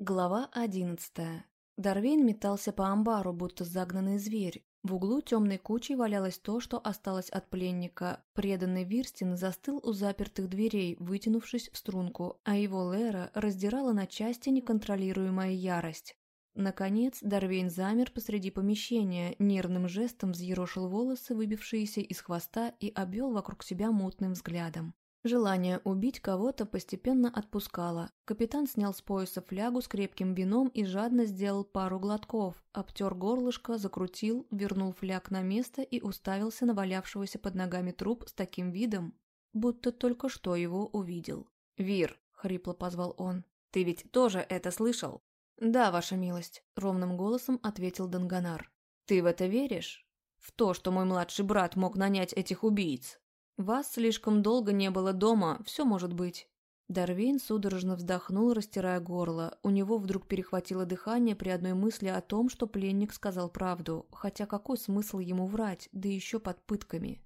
Глава одиннадцатая. Дарвейн метался по амбару, будто загнанный зверь. В углу темной кучей валялось то, что осталось от пленника. Преданный Вирстин застыл у запертых дверей, вытянувшись в струнку, а его Лера раздирала на части неконтролируемая ярость. Наконец, Дарвейн замер посреди помещения, нервным жестом взъерошил волосы, выбившиеся из хвоста, и обвел вокруг себя мутным взглядом. Желание убить кого-то постепенно отпускало. Капитан снял с пояса флягу с крепким вином и жадно сделал пару глотков, обтер горлышко, закрутил, вернул фляг на место и уставился на валявшегося под ногами труп с таким видом, будто только что его увидел. «Вир», — хрипло позвал он, — «ты ведь тоже это слышал?» «Да, ваша милость», — ровным голосом ответил Данганар. «Ты в это веришь? В то, что мой младший брат мог нанять этих убийц?» «Вас слишком долго не было дома, все может быть». Дарвейн судорожно вздохнул, растирая горло. У него вдруг перехватило дыхание при одной мысли о том, что пленник сказал правду, хотя какой смысл ему врать, да еще под пытками?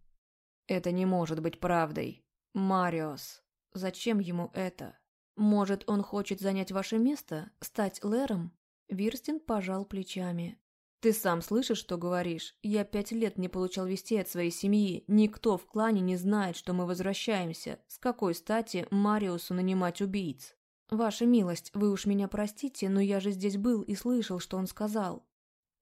«Это не может быть правдой. Мариос. Зачем ему это? Может, он хочет занять ваше место? Стать Лером?» Вирстин пожал плечами. «Ты сам слышишь, что говоришь? Я пять лет не получал вести от своей семьи. Никто в клане не знает, что мы возвращаемся. С какой стати Мариусу нанимать убийц?» «Ваша милость, вы уж меня простите, но я же здесь был и слышал, что он сказал».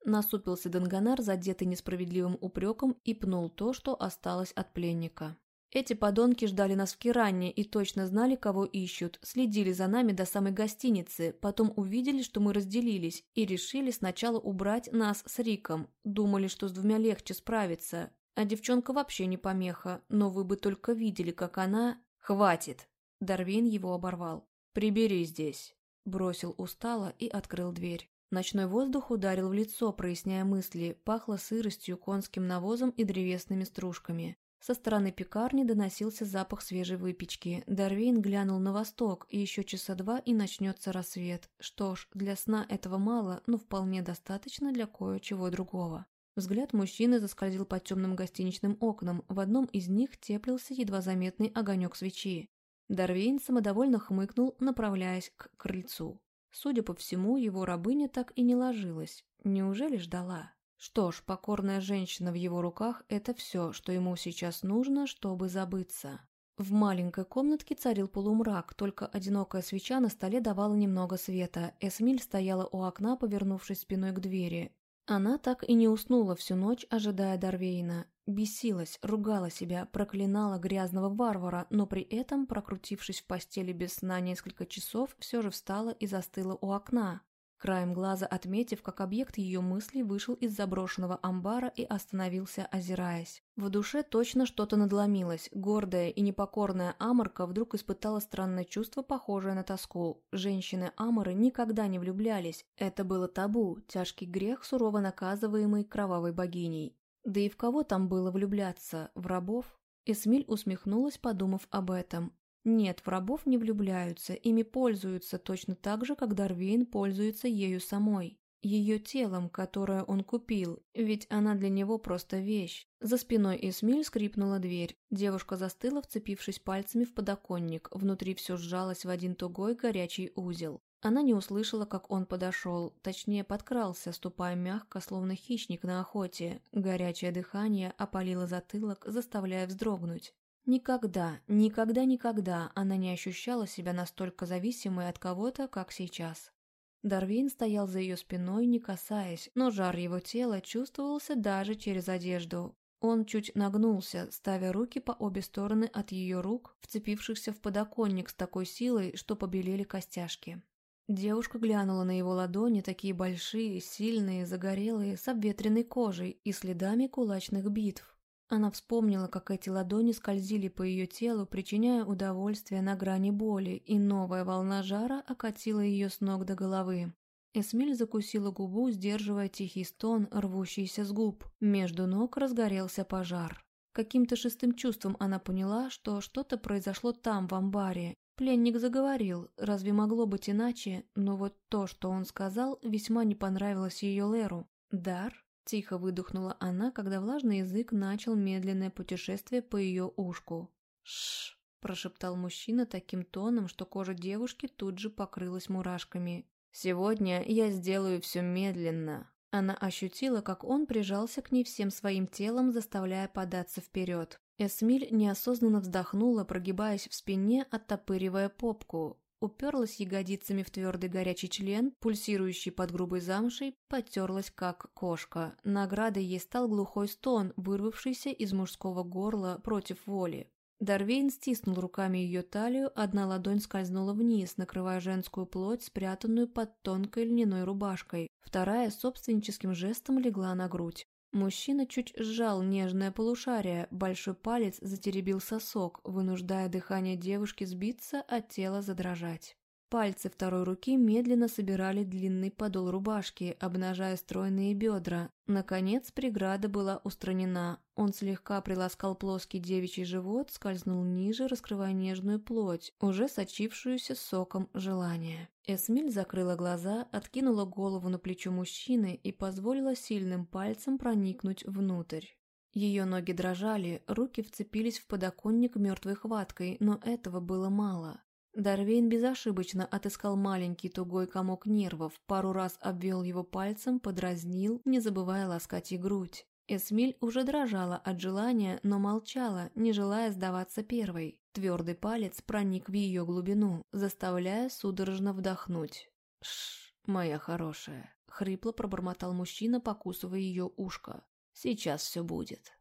Насупился Данганар, задетый несправедливым упреком, и пнул то, что осталось от пленника. Эти подонки ждали нас в Киранне и точно знали, кого ищут, следили за нами до самой гостиницы, потом увидели, что мы разделились, и решили сначала убрать нас с Риком. Думали, что с двумя легче справиться. А девчонка вообще не помеха, но вы бы только видели, как она... «Хватит!» Дарвин его оборвал. «Прибери здесь!» Бросил устало и открыл дверь. Ночной воздух ударил в лицо, проясняя мысли, пахло сыростью, конским навозом и древесными стружками. Со стороны пекарни доносился запах свежей выпечки. Дарвейн глянул на восток, и еще часа два и начнется рассвет. Что ж, для сна этого мало, но вполне достаточно для кое-чего другого. Взгляд мужчины заскользил по темным гостиничным окнам. В одном из них теплился едва заметный огонек свечи. Дарвейн самодовольно хмыкнул, направляясь к крыльцу. Судя по всему, его рабыня так и не ложилась. Неужели ждала? Что ж, покорная женщина в его руках – это все, что ему сейчас нужно, чтобы забыться. В маленькой комнатке царил полумрак, только одинокая свеча на столе давала немного света. Эсмиль стояла у окна, повернувшись спиной к двери. Она так и не уснула всю ночь, ожидая Дарвейна. Бесилась, ругала себя, проклинала грязного варвара, но при этом, прокрутившись в постели без сна несколько часов, все же встала и застыла у окна краем глаза отметив, как объект ее мыслей вышел из заброшенного амбара и остановился, озираясь. В душе точно что-то надломилось. Гордая и непокорная Аморка вдруг испытала странное чувство, похожее на тоску. Женщины-аморы никогда не влюблялись. Это было табу, тяжкий грех, сурово наказываемый кровавой богиней. Да и в кого там было влюбляться? В рабов? Эсмиль усмехнулась, подумав об этом. Нет, в рабов не влюбляются, ими пользуются точно так же, как Дарвейн пользуется ею самой. Ее телом, которое он купил, ведь она для него просто вещь. За спиной Эсмиль скрипнула дверь. Девушка застыла, вцепившись пальцами в подоконник. Внутри все сжалось в один тугой горячий узел. Она не услышала, как он подошел, точнее подкрался, ступая мягко, словно хищник на охоте. Горячее дыхание опалило затылок, заставляя вздрогнуть. Никогда, никогда, никогда она не ощущала себя настолько зависимой от кого-то, как сейчас. Дарвин стоял за ее спиной, не касаясь, но жар его тела чувствовался даже через одежду. Он чуть нагнулся, ставя руки по обе стороны от ее рук, вцепившихся в подоконник с такой силой, что побелели костяшки. Девушка глянула на его ладони, такие большие, сильные, загорелые, с обветренной кожей и следами кулачных битв. Она вспомнила, как эти ладони скользили по ее телу, причиняя удовольствие на грани боли, и новая волна жара окатила ее с ног до головы. Эсмиль закусила губу, сдерживая тихий стон, рвущийся с губ. Между ног разгорелся пожар. Каким-то шестым чувством она поняла, что что-то произошло там, в амбаре. Пленник заговорил, разве могло быть иначе, но вот то, что он сказал, весьма не понравилось ее Леру. Дар? Тихо выдохнула она, когда влажный язык начал медленное путешествие по ее ушку. Шш, прошептал мужчина таким тоном, что кожа девушки тут же покрылась мурашками. Сегодня я сделаю все медленно». Она ощутила, как он прижался к ней всем своим телом, заставляя податься вперед. Эсмиль неосознанно вздохнула, прогибаясь в спине, оттопыривая попку уперлась ягодицами в твердый горячий член, пульсирующий под грубой замшей, потерлась как кошка. Наградой ей стал глухой стон, вырвавшийся из мужского горла против воли. Дарвейн стиснул руками ее талию, одна ладонь скользнула вниз, накрывая женскую плоть, спрятанную под тонкой льняной рубашкой. Вторая собственническим жестом легла на грудь. Мужчина чуть сжал нежное полушарие, большой палец затеребил сосок, вынуждая дыхание девушки сбиться, а тело задрожать. Пальцы второй руки медленно собирали длинный подол рубашки, обнажая стройные бедра. Наконец преграда была устранена. Он слегка приласкал плоский девичий живот, скользнул ниже, раскрывая нежную плоть, уже сочившуюся соком желания. Эсмиль закрыла глаза, откинула голову на плечо мужчины и позволила сильным пальцем проникнуть внутрь. Ее ноги дрожали, руки вцепились в подоконник мертвой хваткой, но этого было мало. Дарвейн безошибочно отыскал маленький тугой комок нервов, пару раз обвел его пальцем, подразнил, не забывая ласкать и грудь. Эсмиль уже дрожала от желания, но молчала, не желая сдаваться первой. Твердый палец проник в ее глубину, заставляя судорожно вдохнуть. «Шш, моя хорошая», — хрипло пробормотал мужчина, покусывая ее ушко. «Сейчас все будет».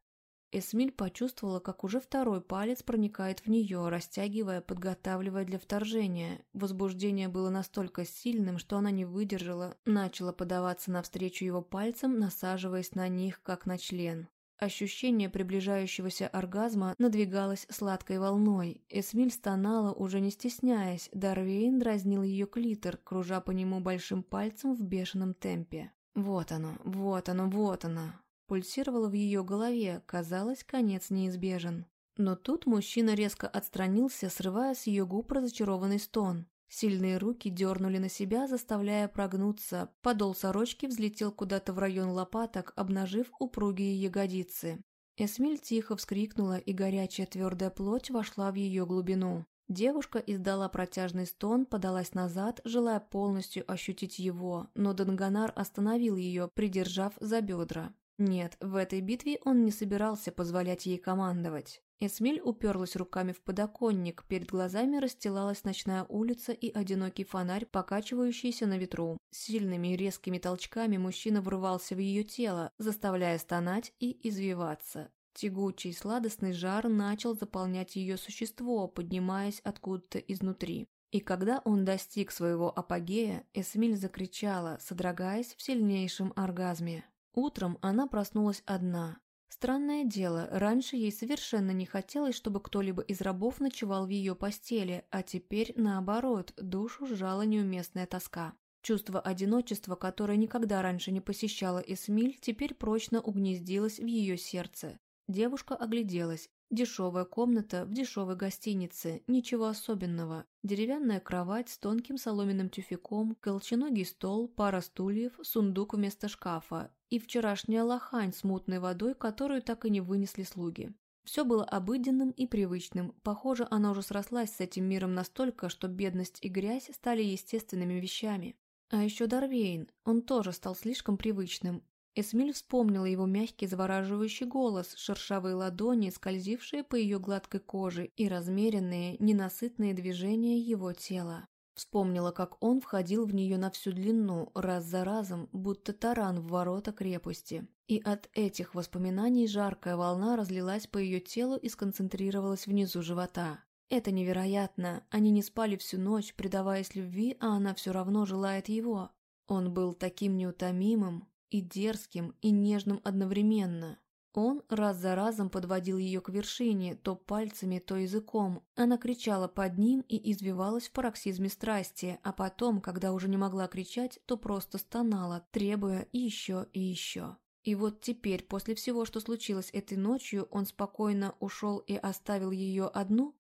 Эсмиль почувствовала, как уже второй палец проникает в нее, растягивая, подготавливая для вторжения. Возбуждение было настолько сильным, что она не выдержала, начала подаваться навстречу его пальцам, насаживаясь на них, как на член. Ощущение приближающегося оргазма надвигалось сладкой волной. Эсмиль стонала, уже не стесняясь. Дарвейн дразнил ее клитор, кружа по нему большим пальцем в бешеном темпе. «Вот оно, вот оно, вот оно!» Пульсировало в ее голове, казалось, конец неизбежен. Но тут мужчина резко отстранился, срывая с ее губ разочарованный стон. Сильные руки дернули на себя, заставляя прогнуться. Подол сорочки взлетел куда-то в район лопаток, обнажив упругие ягодицы. Эсмиль тихо вскрикнула, и горячая твердая плоть вошла в ее глубину. Девушка издала протяжный стон, подалась назад, желая полностью ощутить его, но Данганар остановил ее, придержав за бедра. Нет, в этой битве он не собирался позволять ей командовать. Эсмель уперлась руками в подоконник, перед глазами расстилалась ночная улица и одинокий фонарь, покачивающийся на ветру. Сильными и резкими толчками мужчина врывался в ее тело, заставляя стонать и извиваться. Тягучий сладостный жар начал заполнять ее существо, поднимаясь откуда-то изнутри. И когда он достиг своего апогея, Эсмиль закричала, содрогаясь в сильнейшем оргазме. Утром она проснулась одна. Странное дело, раньше ей совершенно не хотелось, чтобы кто-либо из рабов ночевал в ее постели, а теперь, наоборот, душу сжала неуместная тоска. Чувство одиночества, которое никогда раньше не посещало Эсмиль, теперь прочно угнездилось в ее сердце. Девушка огляделась. Дешевая комната в дешевой гостинице, ничего особенного. Деревянная кровать с тонким соломенным тюфяком, колченогий стол, пара стульев, сундук вместо шкафа и вчерашняя лохань с мутной водой, которую так и не вынесли слуги. Все было обыденным и привычным. Похоже, она уже срослась с этим миром настолько, что бедность и грязь стали естественными вещами. А еще Дарвейн, он тоже стал слишком привычным. Эсмиль вспомнила его мягкий завораживающий голос, шершавые ладони, скользившие по ее гладкой коже и размеренные, ненасытные движения его тела. Вспомнила, как он входил в нее на всю длину, раз за разом, будто таран в ворота крепости. И от этих воспоминаний жаркая волна разлилась по ее телу и сконцентрировалась внизу живота. Это невероятно. Они не спали всю ночь, предаваясь любви, а она все равно желает его. Он был таким неутомимым, и дерзким, и нежным одновременно. Он раз за разом подводил ее к вершине, то пальцами, то языком. Она кричала под ним и извивалась в пароксизме страсти, а потом, когда уже не могла кричать, то просто стонала, требуя еще и еще. И вот теперь, после всего, что случилось этой ночью, он спокойно ушел и оставил ее одну?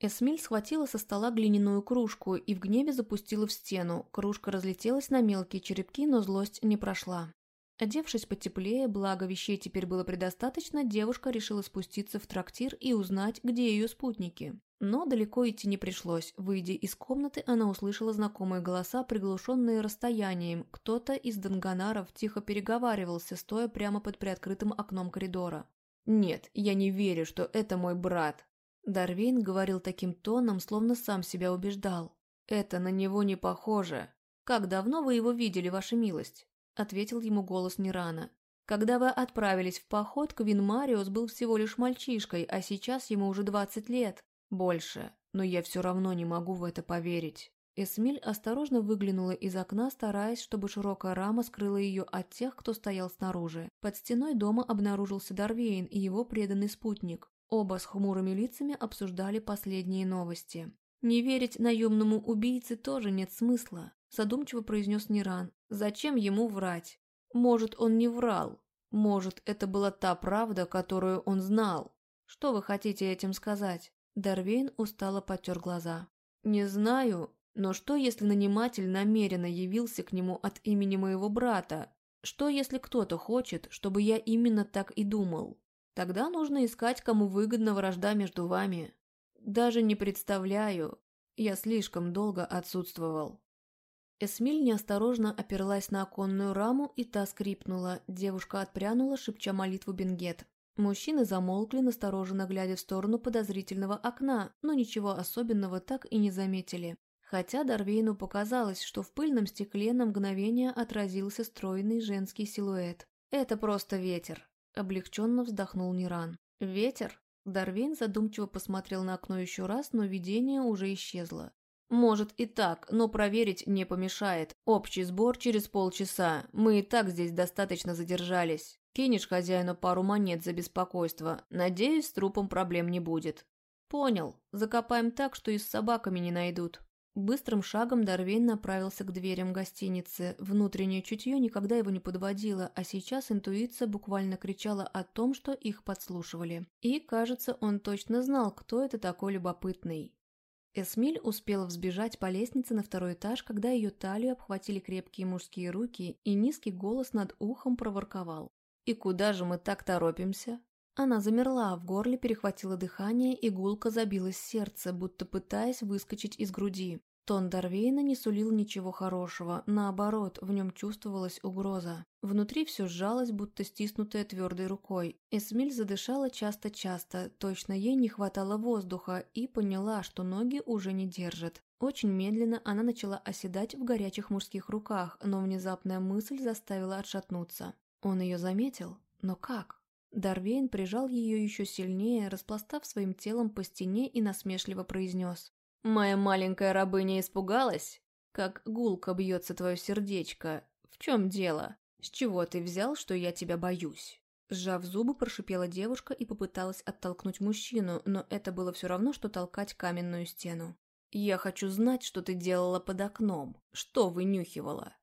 Эсмиль схватила со стола глиняную кружку и в гневе запустила в стену. Кружка разлетелась на мелкие черепки, но злость не прошла. Одевшись потеплее, благо вещей теперь было предостаточно, девушка решила спуститься в трактир и узнать, где ее спутники. Но далеко идти не пришлось. Выйдя из комнаты, она услышала знакомые голоса, приглушенные расстоянием. Кто-то из Данганаров тихо переговаривался, стоя прямо под приоткрытым окном коридора. «Нет, я не верю, что это мой брат». Дарвейн говорил таким тоном, словно сам себя убеждал. «Это на него не похоже. Как давно вы его видели, ваша милость?» Ответил ему голос Нирана. «Когда вы отправились в поход, Квин Мариус был всего лишь мальчишкой, а сейчас ему уже двадцать лет. Больше, но я все равно не могу в это поверить. Эсмиль осторожно выглянула из окна, стараясь, чтобы широкая рама скрыла ее от тех, кто стоял снаружи. Под стеной дома обнаружился Дарвейн и его преданный спутник. Оба с хмурыми лицами обсуждали последние новости. «Не верить наемному убийце тоже нет смысла», – задумчиво произнес Ниран. «Зачем ему врать? Может, он не врал. Может, это была та правда, которую он знал. Что вы хотите этим сказать?» Дарвейн устало потер глаза. «Не знаю, но что, если наниматель намеренно явился к нему от имени моего брата? Что, если кто-то хочет, чтобы я именно так и думал? Тогда нужно искать, кому выгодна вражда между вами. Даже не представляю. Я слишком долго отсутствовал». Эсмиль неосторожно оперлась на оконную раму, и та скрипнула. Девушка отпрянула, шепча молитву Бенгет. Мужчины замолкли, настороженно глядя в сторону подозрительного окна, но ничего особенного так и не заметили. Хотя Дарвейну показалось, что в пыльном стекле на мгновение отразился стройный женский силуэт. «Это просто ветер», – облегченно вздохнул Ниран. «Ветер?» Дарвейн задумчиво посмотрел на окно еще раз, но видение уже исчезло. «Может и так, но проверить не помешает. Общий сбор через полчаса. Мы и так здесь достаточно задержались». Кинешь хозяину пару монет за беспокойство. Надеюсь, с трупом проблем не будет. Понял. Закопаем так, что и с собаками не найдут. Быстрым шагом Дарвейн направился к дверям гостиницы. Внутреннее чутье никогда его не подводило, а сейчас интуиция буквально кричала о том, что их подслушивали. И, кажется, он точно знал, кто это такой любопытный. Эсмиль успела взбежать по лестнице на второй этаж, когда ее талию обхватили крепкие мужские руки, и низкий голос над ухом проворковал. «И куда же мы так торопимся?» Она замерла, в горле перехватило дыхание, и гулко забилось сердце, будто пытаясь выскочить из груди. Тон Дарвейна не сулил ничего хорошего, наоборот, в нем чувствовалась угроза. Внутри все сжалось, будто стиснутое твердой рукой. Эсмиль задышала часто-часто, точно ей не хватало воздуха, и поняла, что ноги уже не держат. Очень медленно она начала оседать в горячих мужских руках, но внезапная мысль заставила отшатнуться. Он ее заметил? Но как? Дарвейн прижал ее еще сильнее, распластав своим телом по стене и насмешливо произнес. «Моя маленькая рабыня испугалась? Как гулко бьется твое сердечко. В чем дело? С чего ты взял, что я тебя боюсь?» Сжав зубы, прошипела девушка и попыталась оттолкнуть мужчину, но это было все равно, что толкать каменную стену. «Я хочу знать, что ты делала под окном. Что вынюхивала?»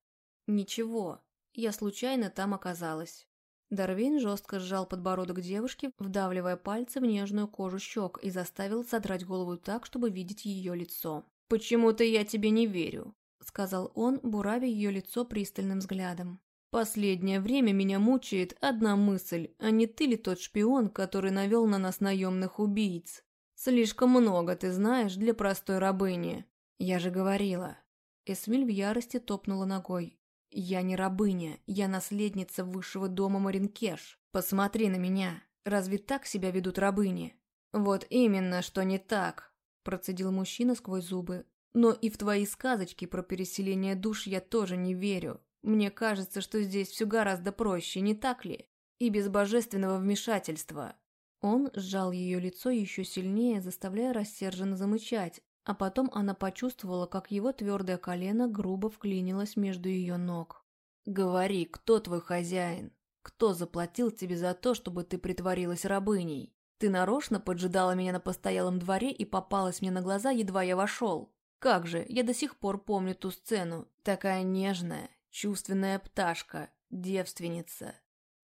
«Ничего. Я случайно там оказалась. Дарвин жестко сжал подбородок девушки, вдавливая пальцы в нежную кожу щек и заставил задрать голову так, чтобы видеть ее лицо. «Почему-то я тебе не верю», — сказал он, буравя ее лицо пристальным взглядом. «Последнее время меня мучает одна мысль, а не ты ли тот шпион, который навел на нас наемных убийц? Слишком много ты знаешь для простой рабыни. Я же говорила». Эсмиль в ярости топнула ногой. «Я не рабыня, я наследница высшего дома Маринкеш. Посмотри на меня. Разве так себя ведут рабыни?» «Вот именно, что не так», – процедил мужчина сквозь зубы. «Но и в твои сказочки про переселение душ я тоже не верю. Мне кажется, что здесь все гораздо проще, не так ли? И без божественного вмешательства». Он сжал ее лицо еще сильнее, заставляя рассерженно замычать, а потом она почувствовала, как его твердое колено грубо вклинилось между ее ног. «Говори, кто твой хозяин? Кто заплатил тебе за то, чтобы ты притворилась рабыней? Ты нарочно поджидала меня на постоялом дворе и попалась мне на глаза, едва я вошел. Как же, я до сих пор помню ту сцену. Такая нежная, чувственная пташка, девственница.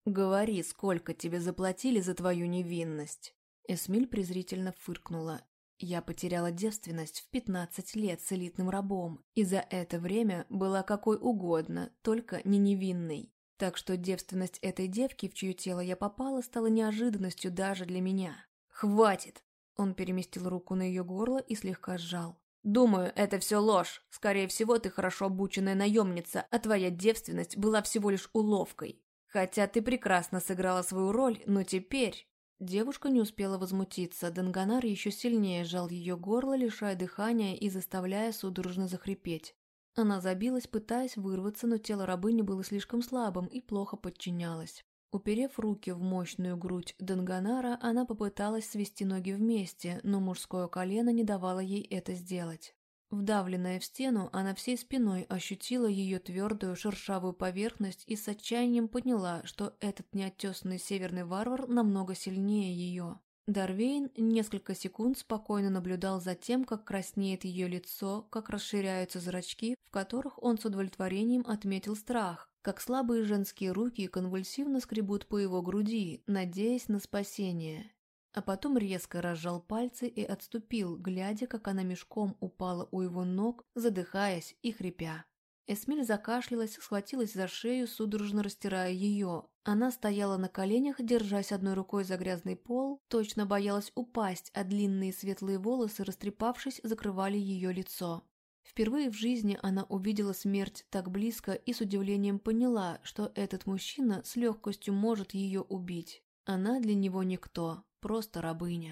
Говори, сколько тебе заплатили за твою невинность?» Эсмиль презрительно фыркнула я потеряла девственность в 15 лет с элитным рабом, и за это время была какой угодно, только не невинной. Так что девственность этой девки, в чье тело я попала, стала неожиданностью даже для меня. «Хватит!» Он переместил руку на ее горло и слегка сжал. «Думаю, это все ложь. Скорее всего, ты хорошо обученная наемница, а твоя девственность была всего лишь уловкой. Хотя ты прекрасно сыграла свою роль, но теперь...» Девушка не успела возмутиться, Данганар еще сильнее сжал ее горло, лишая дыхания и заставляя судорожно захрипеть. Она забилась, пытаясь вырваться, но тело рабыни было слишком слабым и плохо подчинялось. Уперев руки в мощную грудь Данганара, она попыталась свести ноги вместе, но мужское колено не давало ей это сделать. Вдавленная в стену, она всей спиной ощутила ее твердую шершавую поверхность и с отчаянием поняла, что этот неотесанный северный варвар намного сильнее ее. Дарвейн несколько секунд спокойно наблюдал за тем, как краснеет ее лицо, как расширяются зрачки, в которых он с удовлетворением отметил страх, как слабые женские руки конвульсивно скребут по его груди, надеясь на спасение. А потом резко разжал пальцы и отступил, глядя, как она мешком упала у его ног, задыхаясь и хрипя. Эсмиль закашлялась, схватилась за шею, судорожно растирая ее. Она стояла на коленях, держась одной рукой за грязный пол, точно боялась упасть, а длинные светлые волосы, растрепавшись, закрывали ее лицо. Впервые в жизни она увидела смерть так близко и с удивлением поняла, что этот мужчина с легкостью может ее убить. Она для него никто, просто рабыня.